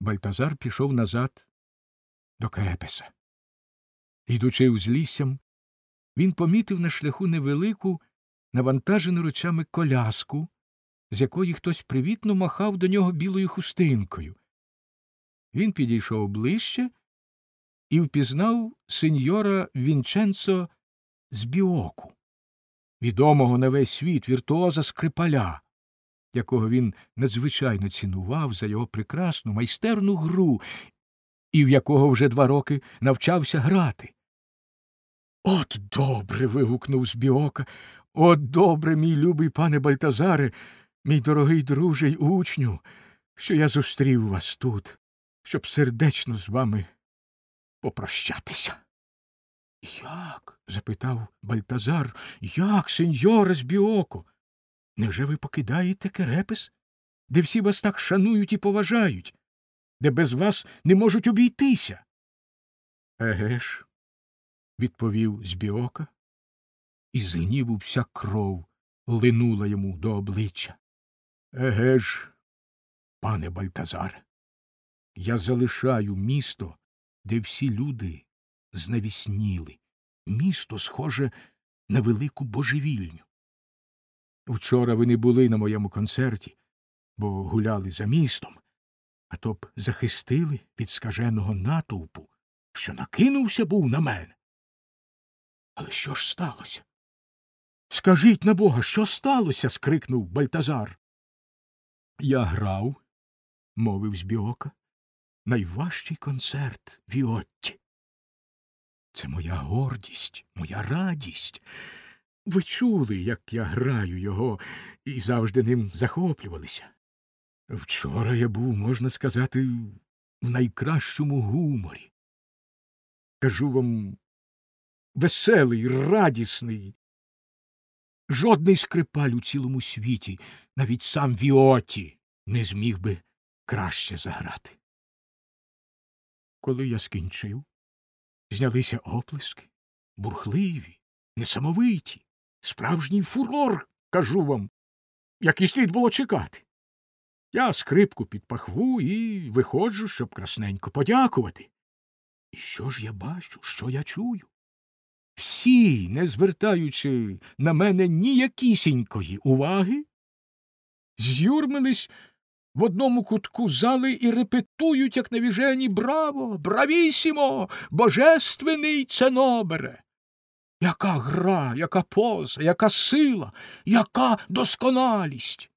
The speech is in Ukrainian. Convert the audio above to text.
Бальтазар пішов назад до Керепеса. Йдучи узліссям, він помітив на шляху невелику, навантажену речами коляску, з якої хтось привітно махав до нього білою хустинкою. Він підійшов ближче і впізнав сеньора Вінченцо з біоку, відомого на весь світ віртуоза скрипаля, якого він надзвичайно цінував за його прекрасну майстерну гру і в якого вже два роки навчався грати. От добре. вигукнув Збіока. От добре, мій любий пане Бальтазаре, мій дорогий друже й учню, що я зустрів вас тут, щоб сердечно з вами попрощатися. Як? запитав Бальтазар, як, сеньоре Збіоко? Невже ви покидаєте керепес, де всі вас так шанують і поважають, де без вас не можуть обійтися? Еге ж, відповів Збіока, і з гніву вся кров линула йому до обличчя. Еге ж, пане Бальтазаре, я залишаю місто, де всі люди знавісніли, місто схоже на велику божевільню. Вчора ви не були на моєму концерті, бо гуляли за містом, а то б захистили від скаженого натовпу, що накинувся був на мене. Але що ж сталося? Скажіть на бога, що сталося? скрикнув Бальтазар. Я грав, мовив Збіока, найважчий концерт Віотті. Це моя гордість, моя радість. Ви чули, як я граю його, і завжди ним захоплювалися. Вчора я був, можна сказати, в найкращому гуморі. Кажу вам веселий, радісний. Жодний скрипаль у цілому світі, навіть сам Віоті, не зміг би краще заграти. Коли я скінчив, знялися оплески, бурхливі, несамовиті, справжній фурор, кажу вам, як і слід було чекати. Я скрипку під пахву і виходжу, щоб красненько подякувати. І що ж я бачу, що я чую? Всі, не звертаючи на мене ніякісінької уваги, з'юрмились в одному кутку зали і репетують, як навіжені браво, бравісімо, божественний ценобере. Яка гра, яка поза, яка сила, яка досконалість.